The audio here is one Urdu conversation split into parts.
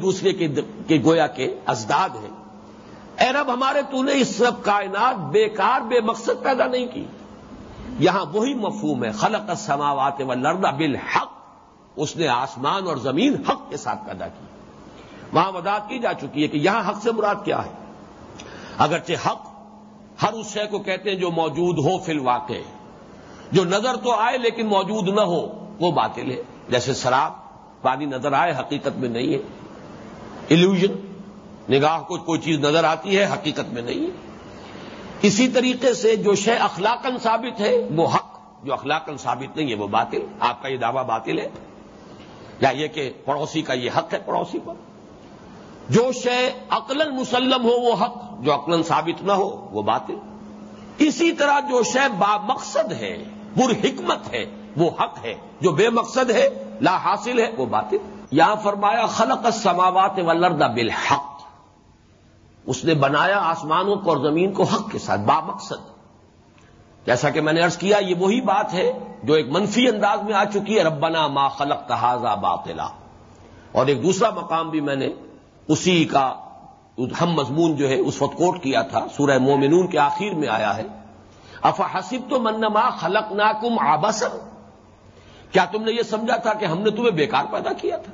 دوسرے کے گویا کے ازداد ہیں۔ اے رب، ہمارے تو نے اس سب کائنات بیکار بے مقصد پیدا نہیں کی۔ یہاں وہی مفہوم ہے، خلق السماوات والارض بالحق۔ اس نے آسمان اور زمین حق کے ساتھ پیدا کی۔ وہاں وضاحت کی جا چکی ہے کہ یہاں حق سے مراد کیا ہے۔ اگرچہ حق ہر اس شے کو کہتے ہیں جو موجود ہو فی الواقع۔ جو نظر تو آئے لیکن موجود نہ ہو، وہ باطل ہے۔ جیسے شراب پانی نظر آئے، حقیقت میں نہیں ہے۔ الوژن نگاہ کو کوئی چیز نظر آتی ہے، حقیقت میں نہیں اسی طریقے سے جو شے اخلاقن ثابت ہے، وہ حق۔ جو اخلاقن ثابت نہیں ہے، وہ باطل۔ آپ کا یہ دعویٰ باطل ہے۔ یا یہ کہ پڑوسی کا یہ حق ہے پڑوسی پر۔ جو شے عقل مسلم ہو، وہ حق۔ جو عقل ثابت نہ ہو، وہ باطل۔ اسی طرح جو شے با مقصد ہے، پر حکمت ہے، وہ حق ہے۔ جو بے مقصد ہے، لا حاصل ہے، وہ باطل۔ یہاں فرمایا، خلق السماوات والارض بالحق۔ اس نے بنایا آسمانوں کو اور زمین کو حق کے ساتھ با مقصد جیسا کہ میں نے ارض کیا، یہ وہی بات ہے جو ایک منفی انداز میں آ چکی ہے، ربنا ما خلق تحاظا باطلا۔ اور ایک دوسرا مقام بھی میں نے اسی کا، ہم مضمون جو ہے، اس وقت کوٹ کیا تھا، سورہ مومنون کے آخر میں آیا ہے۔ افا حسب تو منما خلق ناکم آبسن کیا تم نے یہ سمجھا تھا کہ ہم نے تمہیں بیکار پیدا کیا تھا؟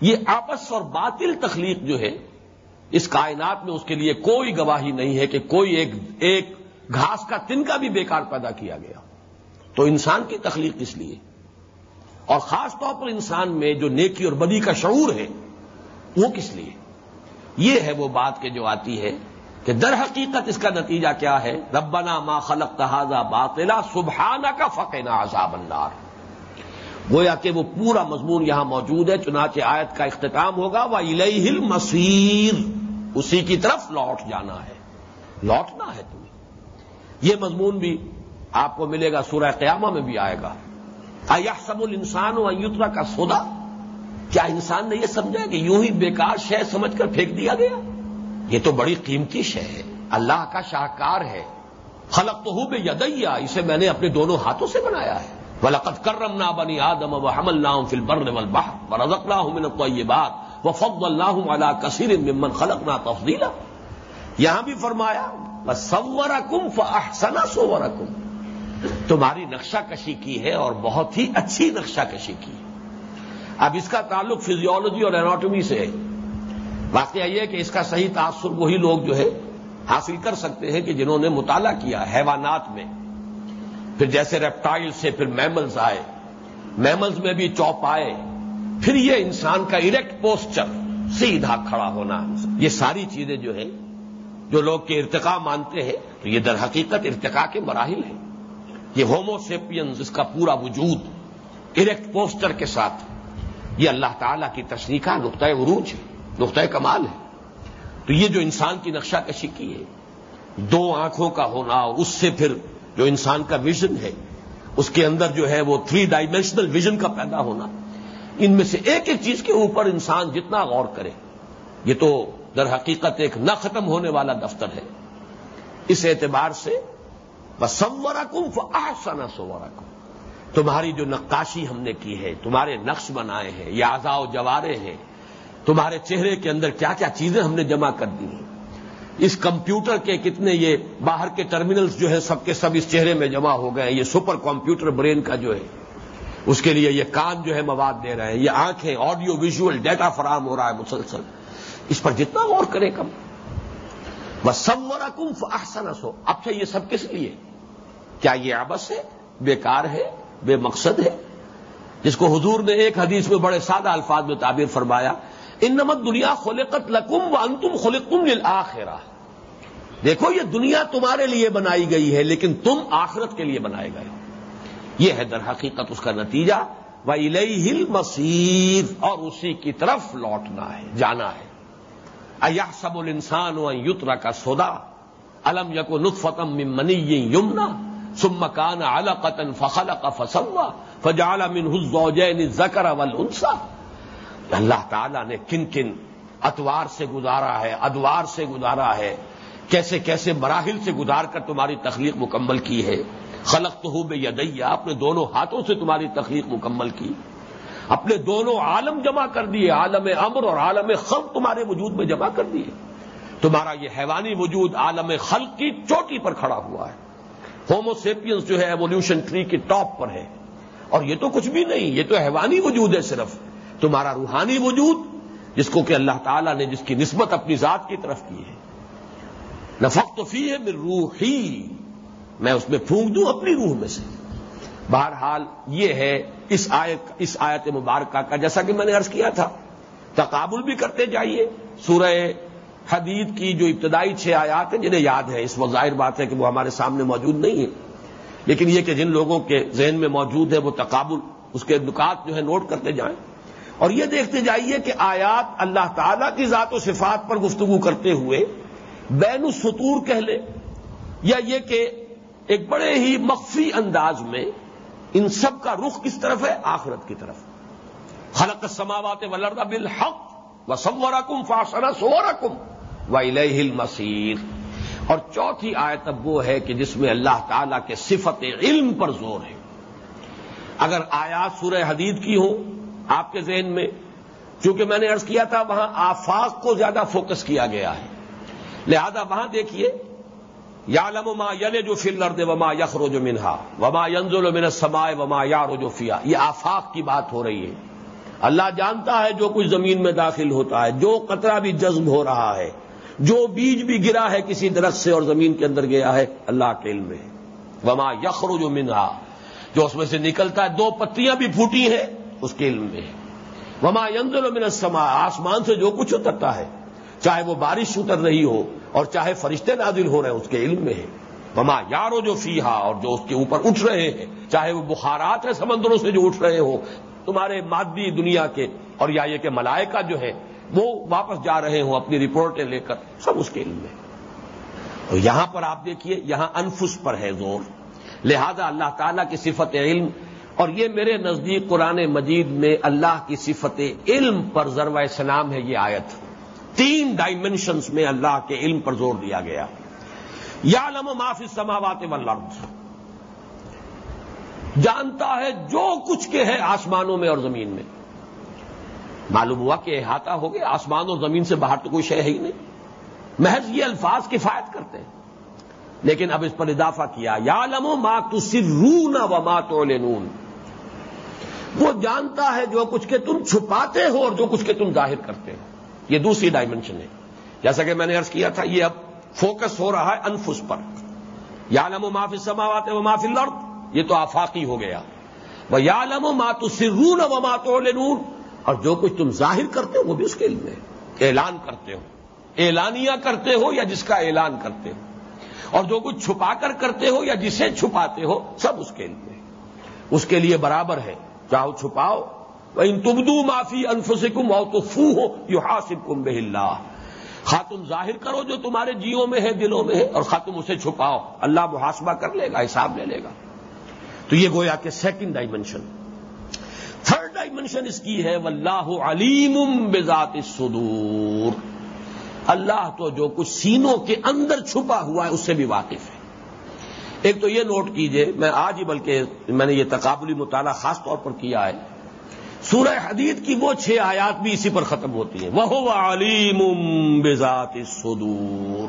یہ آپس اور باطل تخلیق جو ہے، اس کائنات میں اس کے لیے کوئی گواہی نہیں ہے کہ کوئی ایک ایک گھاس کا تن کا بھی بیکار پیدا کیا گیا۔ تو انسان کی تخلیق کس لیے؟ اور خاص طور پر انسان میں جو نیکی اور بدی کا شعور ہے، وہ کس لیے؟ یہ ہے وہ بات کہ جو آتی ہے کہ در حقیقت اس کا نتیجہ کیا ہے؟ ربنا ما خلق تحاظا باطلا سبحانہ کا فقنا عذاب النار۔ گویا کہ وہ پورا مضمون یہاں موجود ہے، چنانچہ آیت کا اختتام ہوگا وہ الہ مسیر اسی کی طرف لوٹ جانا ہے۔ لوٹنا ہے تمہیں یہ مضمون بھی آپ کو ملے گا، سورہ قیامہ میں بھی آئے گا۔ آیا سب الانسان و ایترا کا سودا کیا انسان نے یہ سمجھا کہ یوں ہی بیکار شے سمجھ کر پھینک دیا گیا؟ یہ تو بڑی قیمتی شے ہے۔ اللہ کا شاہکار ہے۔ خلق تو ہوں بے یدیا اسے میں نے اپنے دونوں ہاتھوں سے بنایا ہے۔ ولقت کرم نہ بنی آدم و حمل نہ فل بر رزق نہ ہوں یہ بات وہ فخ اللہ علا کثیر ممن خلق نہ تفضیلا یہاں بھی فرمایا سور کم فنا سور کم تمہاری نقشہ کشی کی ہے اور بہت ہی اچھی نقشہ کشی کی۔ ہے اب اس کا تعلق فزیولوجی اور ایناٹمی سے ہے۔ واقعہ یہ ہے کہ اس کا صحیح تاثر وہی لوگ جو ہے حاصل کر سکتے ہیں کہ جنہوں نے مطالعہ کیا حیوانات میں۔ پھر جیسے ریپٹائل سے پھر میملز آئے میملز میں بھی چوپ آئے، پھر یہ انسان کا اریکٹ پوسچر سیدھا کھڑا ہونا، یہ ساری چیزیں جو ہے جو لوگ کے ارتقا مانتے ہیں، تو یہ در حقیقت ارتقا کے مراحل ہیں۔ یہ ہوموسیپینز اس کا پورا وجود اریکٹ پوسچر کے ساتھ، یہ اللہ تعالیٰ کی تشریح کا نقطۂ عروج ہے نقطۂ کمال ہے۔ تو یہ جو انسان کی نقشہ کشی کی ہے، دو آنکھوں کا ہونا اور اس سے پھر جو انسان کا ویژن ہے، اس کے اندر جو ہے وہ تھری ڈائمینشنل ویژن کا پیدا ہونا۔ ان میں سے ایک ایک چیز کے اوپر انسان جتنا غور کرے، یہ تو در حقیقت ایک نہ ختم ہونے والا دفتر ہے۔ اس اعتبار سے بس سورا کم آسانہ سورا کم تمہاری جو نقاشی ہم نے کی ہے، تمہارے نقش بنائے ہیں، یہ آزا و جوارے ہیں، تمہارے چہرے کے اندر کیا کیا چیزیں ہم نے جمع کر دی ہیں؟ اس کمپیوٹر کے کتنے یہ باہر کے ٹرمینلز جو ہے سب کے سب اس چہرے میں جمع ہو گئے یہ سپر کمپیوٹر برین کا جو ہے، اس کے لیے یہ کان جو ہے مواد دے رہے ہیں۔ یہ آنکھیں، آڈیو ویژل ڈیٹا فراہم ہو رہا ہے مسلسل۔ اس پر جتنا غور کرے کم۔ بس سب کمف احسن ہو اب سے یہ سب کس لیے؟ کیا یہ آبس ہے؟ بیکار ہے؟ بے مقصد ہے؟ جس کو حضور نے ایک حدیث میں بڑے سادہ الفاظ میں تعبیر فرمایا ان نمت دنیا خلقت لکم و انتم خلقتم للآخرہ۔ دیکھو، یہ دنیا تمہارے لیے بنائی گئی ہے، لیکن تم آخرت کے لیے بنائے گئے۔ یہ ہے در حقیقت اس کا نتیجہ۔ وہ ہل مسیر اور اسی کی طرف لوٹنا ہے، جانا ہے۔ ایا سب الانسان و یترا کا سودا الم یکو نطفتم منی یمنا ثم كان علقة فخلق فسوى۔ فجعل منه الزوجين الذكر والانثى اللہ تعالیٰ نے کن کن اتوار سے گزارا ہے، ادوار سے گزارا ہے، کیسے کیسے مراحل سے گزار کر تمہاری تخلیق مکمل کی ہے۔ خلق تو ہو بے یدیا اپنے دونوں ہاتھوں سے تمہاری تخلیق مکمل کی۔ اپنے دونوں عالم جمع کر دیے، عالم امر اور عالم خلق تمہارے وجود میں جمع کر دیے۔ تمہارا یہ حیوانی وجود عالم خلق کی چوٹی پر کھڑا ہوا ہے۔ ہوموسیپینس جو ہے، ایولیوشن ٹری کے ٹاپ پر ہے۔ اور یہ تو کچھ بھی نہیں، یہ تو حیوانی وجود ہے صرف۔ تمہارا روحانی وجود جس کو کہ اللہ تعالیٰ نے جس کی نسبت اپنی ذات کی طرف کی ہے۔ نفق تو فی ہے روحی، میں اس میں پھونک دوں اپنی روح میں سے۔ بہرحال یہ ہے اس آیت اس آیت مبارکہ کا، جیسا کہ میں نے عرض کیا تھا۔ تقابل بھی کرتے جائیے۔ سورہ حدید کی جو ابتدائی چھ آیات ہیں، جنہیں یاد ہے، اس وقت ظاہر بات ہے کہ وہ ہمارے سامنے موجود نہیں ہے لیکن یہ کہ جن لوگوں کے ذہن میں موجود ہے وہ تقابل، اس کے نکات جو ہے نوٹ کرتے جائیں۔ اور یہ دیکھتے جائیے کہ آیات اللہ تعالی کی ذات و صفات پر گفتگو کرتے ہوئے بین السطور کہہ لے یا یہ کہ ایک بڑے ہی مخفی انداز میں ان سب کا رخ کس طرف ہے؟ آخرت کی طرف۔ خلق سماوات ولردا بالحق و سورکم فاسنا سورکم و مسیر اور چوتھی آیت اب وہ ہے کہ جس میں اللہ تعالی کے صفت علم پر زور ہے۔ اگر آیات سورہ حدید کی ہوں آپ کے ذہن میں چونکہ میں نے ارض کیا تھا وہاں آفاق کو زیادہ فوکس کیا گیا ہے۔ لہذا وہاں دیکھیے یا لم ما یل جو فل لرد وما یخرو جو منہا وما ینزل من سمائے وما یارو جو فیا یہ آفاق کی بات ہو رہی ہے۔ اللہ جانتا ہے جو کچھ زمین میں داخل ہوتا ہے، جو قطرہ بھی جذب ہو رہا ہے، جو بیج بھی گرا ہے کسی درخت سے اور زمین کے اندر گیا ہے، اللہ کے علم میں۔ وما یخرو جو منہا۔ جو اس میں سے نکلتا ہے، دو پتیاں بھی پھوٹی ہیں۔ اس کے علم میں وما ینزل من السماء، آسمان سے جو کچھ اترتا ہے، چاہے وہ بارش اتر رہی ہو اور چاہے فرشتے نازل ہو رہے ہیں اس کے علم میں ہے۔ وما یارو جو فیحا اور جو اس کے اوپر اٹھ رہے ہیں، چاہے وہ بخارات ہیں سمندروں سے جو اٹھ رہے ہو تمہارے مادی دنیا کے اور یا یہ کہ ملائکہ جو ہے وہ واپس جا رہے ہوں اپنی رپورٹیں لے کر، سب اس کے علم میں اور یہاں پر آپ دیکھیے، یہاں انفس پر ہے زور۔ لہذا اللہ تعالیٰ کی صفت علم اور یہ میرے نزدیک قرآن مجید میں اللہ کی صفت علم پر ضرور سلام ہے یہ آیت۔ تین ڈائمنشنز میں اللہ کے علم پر زور دیا گیا۔ یا لم معافی سماوات و جانتا ہے جو کچھ کے ہے آسمانوں میں اور زمین میں۔ معلوم ہوا کہ احاطہ ہو گیا، آسمان اور زمین سے باہر تو کوئی شے ہے ہی نہیں۔ محض یہ الفاظ کفایت کرتے ہیں۔ لیکن اب اس پر اضافہ کیا یا لمو ماں تو سرون و ماں تو وہ جانتا ہے جو کچھ کے تم چھپاتے ہو اور جو کچھ کے تم ظاہر کرتے ہو۔ یہ دوسری ڈائمنشن ہے۔ جیسا کہ میں نے ارض کیا تھا، یہ اب فوکس ہو رہا ہے انفس پر۔ یا لم و معافی سماوات و معافی لڑ یہ تو آفاقی ہو گیا۔ وہ یا لم و ماتو سرون و ماتو اور جو کچھ تم ظاہر کرتے ہو وہ بھی اس کے علم ہے۔ اعلان کرتے ہو۔ اعلانیہ کرتے ہو یا جس کا اعلان کرتے ہو۔ اور جو کچھ چھپا کر کرتے ہو یا جسے چھپاتے ہو، سب اس کے علم میں اس کے لیے برابر ہے۔ چاہو چھپاؤ۔ ان تبدو معافی انفسکم او تو فو ہو یو حاصب کم بہ خاتم ظاہر کرو جو تمہارے جیوں میں ہے، دلوں میں ہے، اور خاتم اسے چھپاؤ۔ اللہ محاسبہ کر لے گا، حساب لے لے گا۔ تو یہ گویا کہ سیکنڈ ڈائمنشن تھرڈ ڈائمنشن اس کی ہے واللہ علیم بذات الصدور۔ اللہ تو جو کچھ سینوں کے اندر چھپا ہوا ہے، اس سے بھی واقف ہے۔ ایک تو یہ نوٹ کیجیے، میں آج ہی بلکہ میں نے یہ تقابلی مطالعہ خاص طور پر کیا ہے۔ سورہ حدید کی وہ چھ آیات بھی اسی پر ختم ہوتی ہیں۔ وہ علیم بذات صدور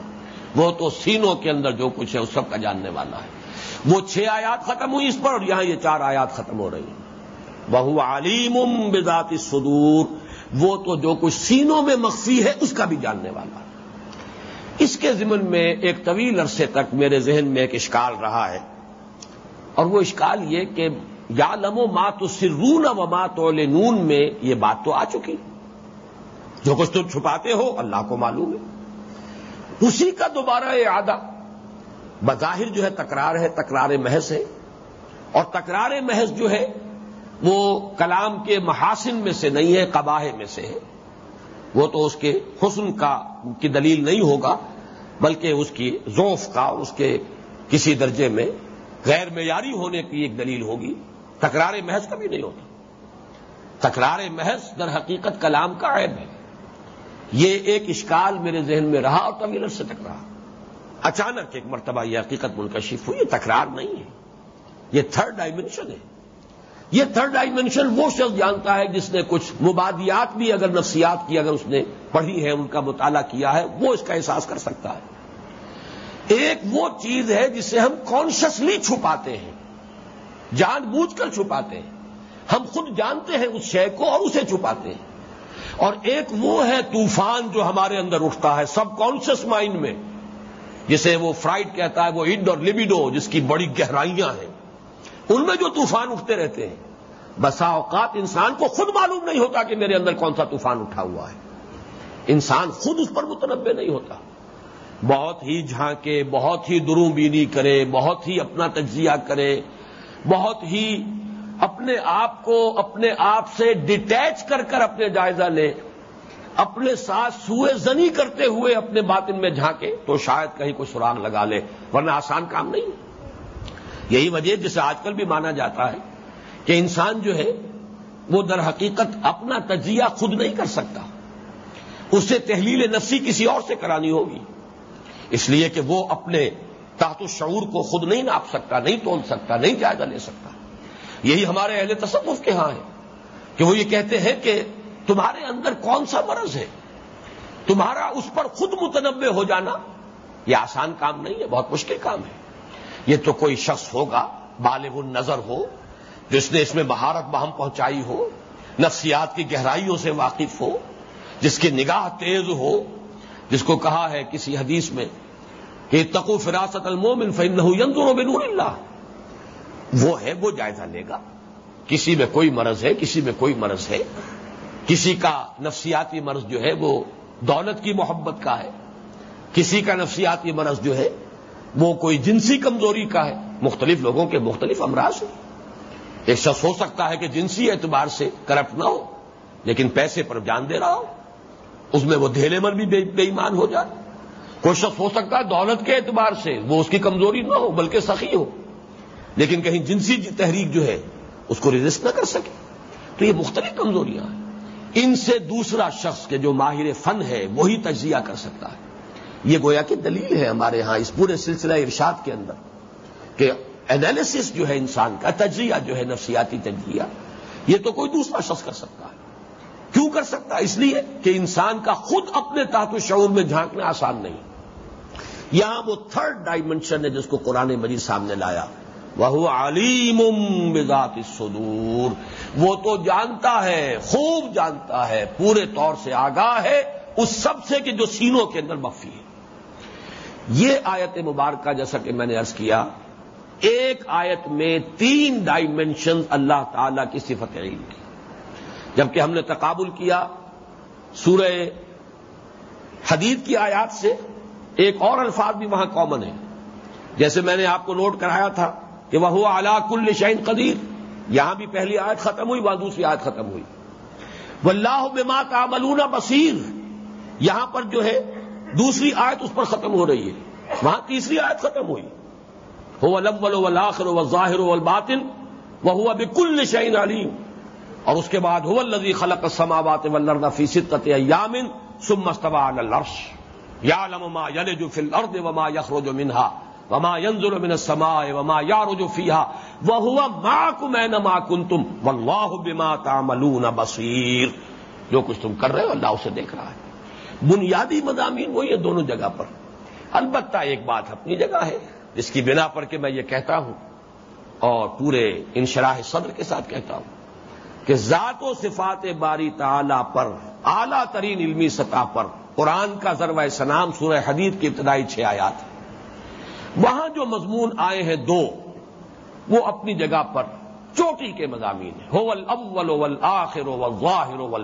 وہ تو سینوں کے اندر جو کچھ ہے اس سب کا جاننے والا ہے۔ وہ چھ آیات ختم ہوئی اس پر اور یہاں یہ چار آیات ختم ہو رہی ہیں۔ وہ علیم بذات صدور وہ تو جو کچھ سینوں میں مخفی ہے، اس کا بھی جاننے والا ہے۔ اس کے ضمن میں ایک طویل عرصے تک میرے ذہن میں ایک اشکال رہا ہے۔ اور وہ اشکال یہ کہ یا لمو مات سرون و مات نون میں یہ بات تو آ چکی۔ جو کچھ تم چھپاتے ہو اللہ کو معلوم ہے۔ اسی کا دوبارہ یہ بظاہر جو ہے تکرار ہے، تکرار محض ہے۔ اور تکرار محض جو ہے وہ کلام کے محاسن میں سے نہیں ہے قباہ میں سے ہے۔ وہ تو اس کے حسن کا کی دلیل نہیں ہوگا، بلکہ اس کی ذوف کا، اس کے کسی درجے میں غیر معیاری ہونے کی ایک دلیل ہوگی۔ تکرار محض کبھی نہیں ہوتا۔ تکرار محض در حقیقت کلام کا عیب ہے۔ یہ ایک اشکال میرے ذہن میں رہا اور طویل سے تک رہا اچانک ایک مرتبہ یہ حقیقت منکشف ہوئی، یہ تکرار نہیں ہے۔ یہ تھرڈ ڈائمنشن ہے۔ یہ تھرڈ ڈائمینشن وہ شخص جانتا ہے جس نے کچھ مبادیات بھی اگر نفسیات کی اگر اس نے پڑھی ہے، ان کا مطالعہ کیا ہے، وہ اس کا احساس کر سکتا ہے۔ ایک وہ چیز ہے جسے ہم کانشسلی چھپاتے ہیں، جان بوجھ کر چھپاتے ہیں۔ ہم خود جانتے ہیں اس شے کو اور اسے چھپاتے ہیں۔ اور ایک وہ ہے طوفان جو ہمارے اندر اٹھتا ہے سب کانشیس مائنڈ میں، جسے وہ فرائڈ کہتا ہے، وہ اڈ اور لبیڈو جس کی بڑی گہرائیاں ہیں۔ ان میں جو طوفان اٹھتے رہتے ہیں۔ بسا اوقات انسان کو خود معلوم نہیں ہوتا کہ میرے اندر کون سا طوفان اٹھا ہوا ہے۔ انسان خود اس پر متنوع نہیں ہوتا۔ بہت ہی جھانکے، بہت ہی دروں بینی کرے، بہت ہی اپنا تجزیہ کرے، بہت ہی اپنے آپ کو اپنے آپ سے ڈیٹیچ کر کر اپنے جائزہ لے، اپنے ساتھ سوئے زنی کرتے ہوئے اپنے باطن میں جھانکے تو شاید کہیں کوئی سراغ لگا لے، ورنہ آسان کام نہیں۔ یہی وجہ جسے آج کل بھی مانا جاتا ہے کہ انسان جو ہے وہ در حقیقت اپنا تجزیہ خود نہیں کر سکتا۔ اسے تحلیل نفسی کسی اور سے کرانی ہوگی۔ اس لیے کہ وہ اپنے تحت شعور کو خود نہیں ناپ سکتا، نہیں تول سکتا، نہیں جائزہ لے سکتا۔ یہی ہمارے اہل تصوف کے ہاں ہے کہ وہ یہ کہتے ہیں کہ تمہارے اندر کون سا مرض ہے؟ تمہارا اس پر خود متنوع ہو جانا یہ آسان کام نہیں ہے، بہت مشکل کام ہے۔ یہ تو کوئی شخص ہوگا، بالغ النظر ہو، جس نے اس میں مہارت بہم پہنچائی ہو، نفسیات کی گہرائیوں سے واقف ہو، جس کی نگاہ تیز ہو، جس کو کہا ہے کسی حدیث میں کہ تقو فراست المومن فن و بنور اللہ۔ وہ ہے، وہ جائزہ لے گا۔ کسی میں کوئی مرض ہے، کسی میں کوئی مرض ہے۔ کسی کا نفسیاتی مرض جو ہے، وہ دولت کی محبت کا ہے۔ کسی کا نفسیاتی مرض جو ہے وہ کوئی جنسی کمزوری کا ہے مختلف لوگوں کے مختلف امراض ہیں۔ ایک شخص ہو سکتا ہے کہ جنسی اعتبار سے کرپٹ نہ ہو، لیکن پیسے پر جان دے رہا ہو، اس میں وہ دھیلے مر بھی بے ایمان ہو جائے۔ کوئی شخص ہو سکتا ہے دولت کے اعتبار سے وہ اس کی کمزوری نہ ہو، بلکہ سخی ہو، لیکن کہیں جنسی تحریک جو ہے، اس کو ریزسٹ نہ کر سکے۔ تو یہ مختلف کمزوریاں ہیں۔ ان سے دوسرا شخص کے جو ماہر فن ہے، وہی تجزیہ کر سکتا ہے۔ یہ گویا کہ دلیل ہے ہمارے ہاں اس پورے سلسلہ ارشاد کے اندر کہ اینالس جو ہے انسان کا، تجزیہ جو ہے نفسیاتی تجزیہ، یہ تو کوئی دوسرا شخص کر سکتا ہے۔ کیوں کر سکتا ہے؟ اس لیے کہ انسان کا خود اپنے تحت شعور میں جھانکنا آسان نہیں۔ یہاں وہ تھرڈ ڈائمنشن ہے جس کو قرآن مجید سامنے لایا۔ وہ علیم بذات الصدور۔ وہ تو جانتا ہے، خوب جانتا ہے، پورے طور سے آگاہ ہے، اس سب سے کہ جو سینوں کے اندر مفی ہے۔ یہ آیت مبارکہ جیسا کہ میں نے ارض کیا، ایک آیت میں تین ڈائمینشن اللہ تعالی کی صفت علم کی۔ جبکہ ہم نے تقابل کیا سورہ حدید کی آیات سے، ایک اور الفاظ بھی وہاں کامن ہے جیسے میں نے آپ کو نوٹ کرایا تھا کہ وہ اعلی کل شعین قدیر یہاں بھی پہلی آیت ختم ہوئی، وہاں دوسری آیت ختم ہوئی۔ واللہ بما تعملون بصیر یہاں پر جو ہے دوسری آیت اس پر ختم ہو رہی ہے۔ وہاں تیسری آیت ختم ہوئی۔ ہو الاول والآخر والظاہر والباطن وهو بكل شيء علیم اور اس کے بعد هو الذي خلق السماوات والارض في سته ايام ثم استوى على العرش۔ يعلم ما يلج في الارض وما يخرج منها وما ينزل من السماء وما يعرج فيها وهو معكم اينما كنتم والله بما تعملون بصير۔ جو کچھ تم کر رہے ہو، اللہ اسے دیکھ رہا ہے۔ بنیادی مضامین وہی ہے دونوں جگہ پر۔ البتہ ایک بات اپنی جگہ ہے، جس کی بنا پر کہ میں یہ کہتا ہوں اور پورے انشراح صدر کے ساتھ کہتا ہوں کہ ذات و صفات باری تعالی پر، اعلی ترین علمی سطح پر، قرآن کا ذروہ سنام سورہ حدید کی ابتدائی چھ آیات ہے وہاں جو مضمون آئے ہیں دو، وہ اپنی جگہ پر چوٹی کے مضامین ہیں۔ ہو اول اول آخر اول واہر اول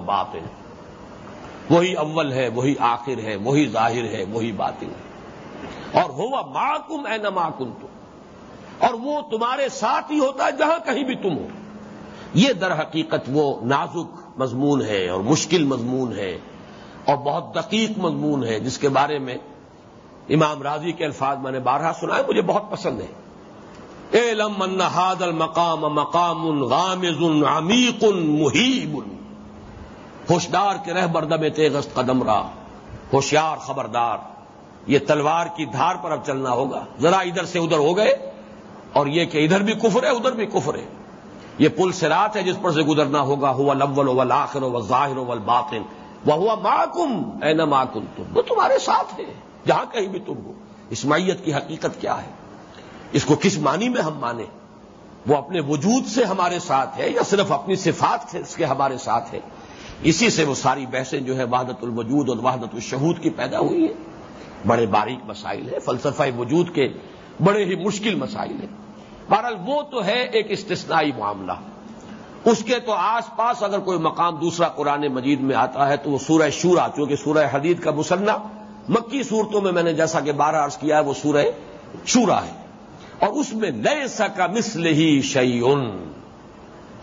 وہی اول ہے، وہی آخر ہے، وہی ظاہر ہے، وہی باطن ہے۔ اور ہوا معکم اے نہ تم اور وہ تمہارے ساتھ ہی ہوتا ہے جہاں کہیں بھی تم ہو۔ یہ در حقیقت وہ نازک مضمون ہے اور مشکل مضمون ہے اور بہت دقیق مضمون ہے، جس کے بارے میں امام راضی کے الفاظ میں نے بارہ سنا ہے، مجھے بہت پسند ہے۔ اے لم انہاد المقام مقام غامز عمیق محیب ہوشدار کے رہ بردم تیغست قدم را۔ ہوشیار خبردار۔ یہ تلوار کی دھار پر اب چلنا ہوگا۔ ذرا ادھر سے ادھر ہو گئے اور یہ کہ ادھر بھی کفر ہے، ادھر بھی کفر ہے۔ یہ پل سرات ہے جس پر سے گزرنا ہوگا۔ ہوا لول اول آخر و ظاہر اول باطن وہ ہوا ماکم اے نہ ماکم تم۔ وہ تمہارے ساتھ ہے جہاں کہیں بھی تم ہو۔ اسماعیت کی حقیقت کیا ہے؟ اس کو کس معنی میں ہم مانیں؟ وہ اپنے وجود سے ہمارے ساتھ ہے یا صرف اپنی صفات سے اس کے ہمارے ساتھ ہے؟ اسی سے وہ ساری بحثیں جو ہے وحدت الوجود اور وحدت الشہود کی پیدا ہوئی ہے بڑے باریک مسائل ہیں، فلسفہ وجود کے بڑے ہی مشکل مسائل ہیں۔ بہرحال وہ تو ہے ایک استثنائی معاملہ۔ اس کے تو آس پاس اگر کوئی مقام دوسرا قرآن مجید میں آتا ہے تو وہ سورہ شورا، چونکہ سورہ حدید کا مسلح مکی صورتوں میں میں نے جیسا کہ بارہ عرض کیا ہے، وہ سورہ شورا ہے۔ اور اس میں نئے سا مسل ہی شعیون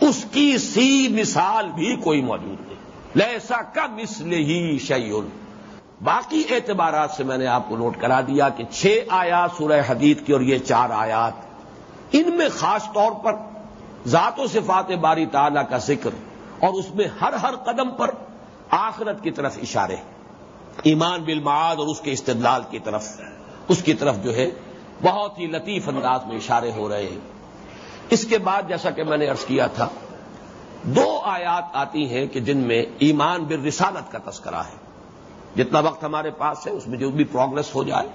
اس کی سی مثال بھی کوئی موجود نہیں۔ لیسا کا مسل ہی شعیون باقی اعتبارات سے میں نے آپ کو نوٹ کرا دیا کہ چھ آیات سورہ حدید کی اور یہ چار آیات۔ ان میں خاص طور پر ذات و صفات باری تعالی کا ذکر اور اس میں ہر ہر قدم پر آخرت کی طرف اشارے۔ ایمان بالمعاد اور اس کے استدلال کی طرف۔ اس کی طرف جو ہے بہت ہی لطیف انداز میں اشارے ہو رہے ہیں۔ اس کے بعد جیسا کہ میں نے ارض کیا تھا، دو آیات آتی ہیں کہ جن میں ایمان بر رسالت کا تذکرہ ہے۔ جتنا وقت ہمارے پاس ہے، اس میں جو بھی پروگرس ہو جائے،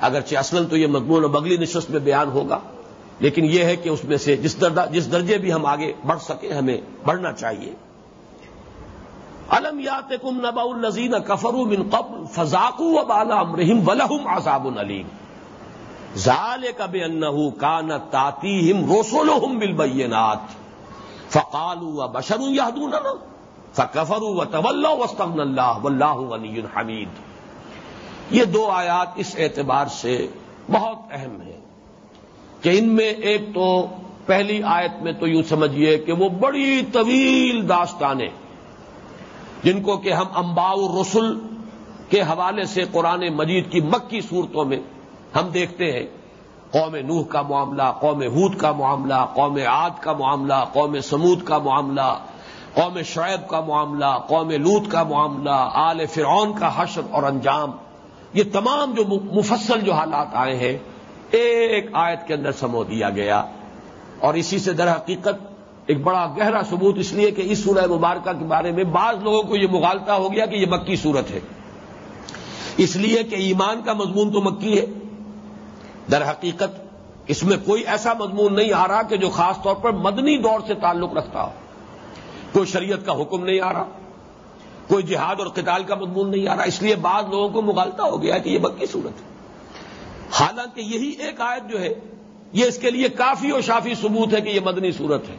اگرچہ اصل تو یہ مضمون و بغلی نشست میں بیان ہوگا، لیکن یہ ہے کہ اس میں سے جس جس درجے بھی ہم آگے بڑھ سکیں، ہمیں بڑھنا چاہیے۔ الم یات کم نبا النزین کفرو من قبل فضاکو و بالا امرحم ولحم آزاب العلیم ظال کب ان کا نہ تاتی ہم روسول بل فقالو و بشرو یادون فکفر و طول وسطم اللہ و اللہ علی حمید. یہ دو آیات اس اعتبار سے بہت اہم ہیں کہ ان میں ایک تو پہلی آیت میں تو یوں سمجھیے کہ وہ بڑی طویل داستانیں جن کو کہ ہم امباؤ رسول کے حوالے سے قرآن مجید کی مکی صورتوں میں ہم دیکھتے ہیں قوم نوح کا معاملہ، قوم ہود کا معاملہ، قوم عاد کا معاملہ، قوم سمود کا معاملہ، قوم شعیب کا معاملہ، قوم لوت کا معاملہ، آل فرعون کا حشر اور انجام۔ یہ تمام جو مفصل جو حالات آئے ہیں، ایک آیت کے اندر سمو دیا گیا۔ اور اسی سے در حقیقت ایک بڑا گہرا ثبوت اس لیے کہ اس سورہ مبارکہ کے بارے میں بعض لوگوں کو یہ مغالتا ہو گیا کہ یہ مکی صورت ہے۔ اس لیے کہ ایمان کا مضمون تو مکی ہے۔ در حقیقت اس میں کوئی ایسا مضمون نہیں آ رہا کہ جو خاص طور پر مدنی دور سے تعلق رکھتا ہو۔ کوئی شریعت کا حکم نہیں آ رہا، کوئی جہاد اور قتال کا مضمون نہیں آ رہا، اس لیے بعض لوگوں کو مغالتا ہو گیا کہ یہ مکی صورت ہے۔ حالانکہ یہی ایک آیت جو ہے، یہ اس کے لیے کافی اور شافی ثبوت ہے کہ یہ مدنی صورت ہے۔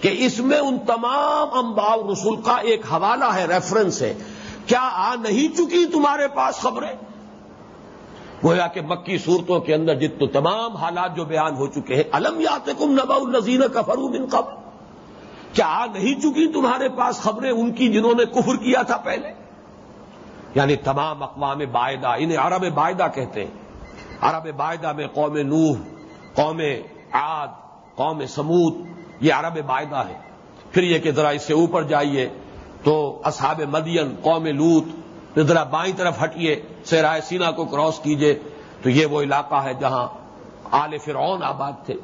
کہ اس میں ان تمام امباؤ رسول کا ایک حوالہ ہے ریفرنس ہے۔ کیا آ نہیں چکی تمہارے پاس خبریں؟ گویا کہ مکی صورتوں کے اندر جتنے تمام حالات جو بیان ہو چکے ہیں، الم یات کم نبا النزین کا من قبل؟ کیا آ نہیں چکی تمہارے پاس خبریں ان کی جنہوں نے کفر کیا تھا پہلے؟ یعنی تمام اقوام باعدہ انہیں عرب باعدہ کہتے ہیں۔ عرب باعدہ میں قوم نوح، قوم عاد، قوم سمود یہ عرب باعدہ ہے۔ پھر یہ کہ ذرا اس سے اوپر جائیے تو اصحاب مدین، قوم لوت ذرا بائیں طرف ہٹیے سیرائے سینا کو کراس کیجیے۔ تو یہ وہ علاقہ ہے جہاں آل فرعون آباد تھے۔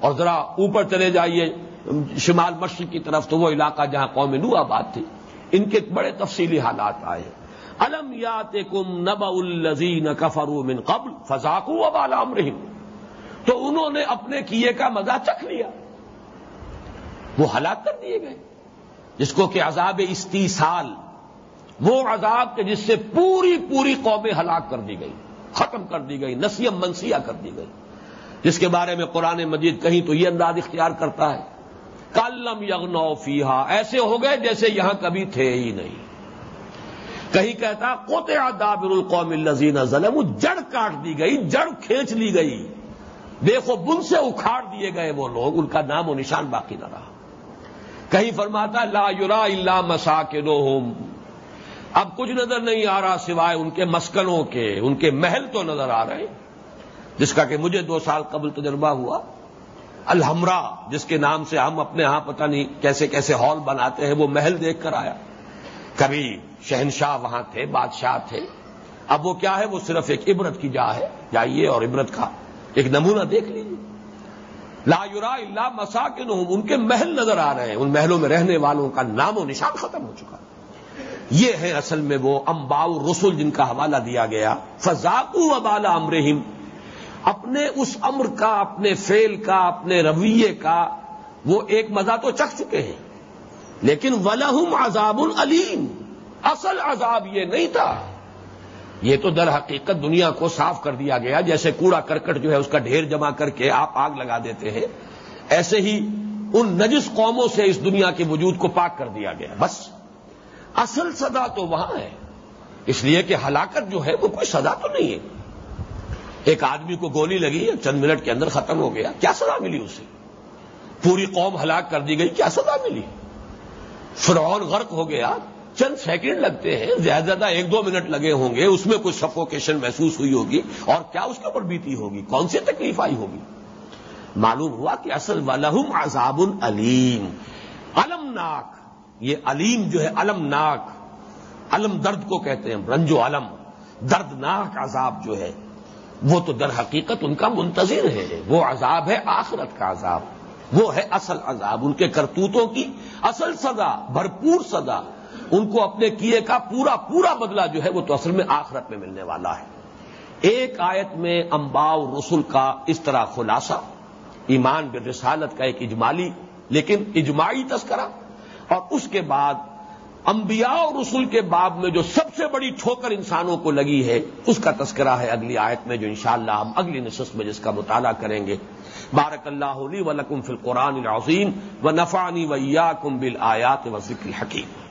اور ذرا اوپر چلے جائیے، شمال مشرق کی طرف، تو وہ علاقہ جہاں قوم نو آباد تھی۔ ان کے بڑے تفصیلی حالات آئے۔ الم یات کم نب الزین کفرو من قبل فضاکو اب عالم رحیم تو انہوں نے اپنے کیے کا مزہ چکھ لیا۔ وہ ہلاک کر دیے گئے۔ جس کو کہ عذاب استیصال وہ عذاب کے جس سے پوری پوری قومیں ہلاک کر دی گئی ختم کر دی گئی نسیم منسیہ کر دی گئی جس کے بارے میں قرآن مجید کہیں تو یہ انداز اختیار کرتا ہے کالم یغنو فیحا ایسے ہو گئے جیسے یہاں کبھی تھے ہی نہیں۔ کہیں کہتا کوتے دابر القوم الزین ظلم جڑ کاٹ دی گئی جڑ کھینچ لی گئی دیکھو، بن سے اکھاڑ دیے گئے وہ لوگ، ان کا نام و نشان باقی نہ رہا۔ کہیں فرماتا، لا یورا اللہ مسا کے اب کچھ نظر نہیں آ رہا سوائے ان کے مسکنوں کے، ان کے محل تو نظر آ رہے جس کا کہ مجھے دو سال قبل تجربہ ہوا۔ الحمرا جس کے نام سے ہم اپنے ہاں پتہ نہیں کیسے کیسے ہال بناتے ہیں، وہ محل دیکھ کر آیا۔ کبھی شہنشاہ وہاں تھے، بادشاہ تھے۔ اب وہ کیا ہے؟ وہ صرف ایک عبرت کی جا ہے۔ جائیے اور عبرت کا ایک نمونہ دیکھ لیجیے۔ لا یورا اللہ مساکن ان کے محل نظر آ رہے ہیں۔ ان محلوں میں رہنے والوں کا نام و نشان ختم ہو چکا۔ ہے یہ ہے اصل میں وہ امباؤ رسول جن کا حوالہ دیا گیا۔ فضاقو وبالا امرحیم اپنے اس امر کا، اپنے فیل کا، اپنے رویے کا وہ ایک مزہ تو چکھ چکے ہیں۔ لیکن ولہم عذاب العلیم اصل عذاب یہ نہیں تھا۔ یہ تو در حقیقت دنیا کو صاف کر دیا گیا۔ جیسے کوڑا کرکٹ جو ہے اس کا ڈھیر جمع کر کے آپ آگ لگا دیتے ہیں، ایسے ہی ان نجس قوموں سے اس دنیا کے وجود کو پاک کر دیا گیا۔ بس۔ اصل سزا تو وہاں ہے۔ اس لیے کہ ہلاکت جو ہے وہ کوئی سزا تو نہیں ہے۔ ایک آدمی کو گولی لگی چند منٹ کے اندر ختم ہو گیا۔ کیا سزا ملی اسے؟ پوری قوم ہلاک کر دی گئی، کیا سزا ملی؟ فرعون غرق ہو گیا۔ چند سیکنڈ لگتے ہیں، زیادہ زیادہ ایک دو منٹ لگے ہوں گے، اس میں کوئی سفوکیشن محسوس ہوئی ہوگی اور کیا اس کے اوپر بیتی ہوگی؟ کون سی تکلیف آئی ہوگی؟ معلوم ہوا کہ اصل والم عذاب العلیم المناک یہ علیم جو ہے المناک علم درد کو کہتے ہیں رنج و علم، دردناک عذاب جو ہے، وہ تو در حقیقت ان کا منتظر ہے، وہ عذاب ہے آخرت کا عذاب، وہ ہے اصل عذاب، ان کے کرتوتوں کی اصل سزا، بھرپور سزا، ان کو اپنے کیے کا پورا پورا بدلہ جو ہے وہ تو اصل میں آخرت میں ملنے والا ہے۔ ایک آیت میں امباؤ رسول کا اس طرح خلاصہ، ایمان رسالت کا ایک اجمالی، لیکن اجماعی تذکرہ اور اس کے بعد انبیاء اور رسول کے باب میں جو سب سے بڑی ٹھوکر انسانوں کو لگی ہے، اس کا تذکرہ ہے اگلی آیت میں جو انشاءاللہ ہم اگلی نشست میں جس کا مطالعہ کریں گے۔ بارک اللہ علی و لکم فی القرآن العظیم و نفانی ویا کم بل آیات و ذکر حکیم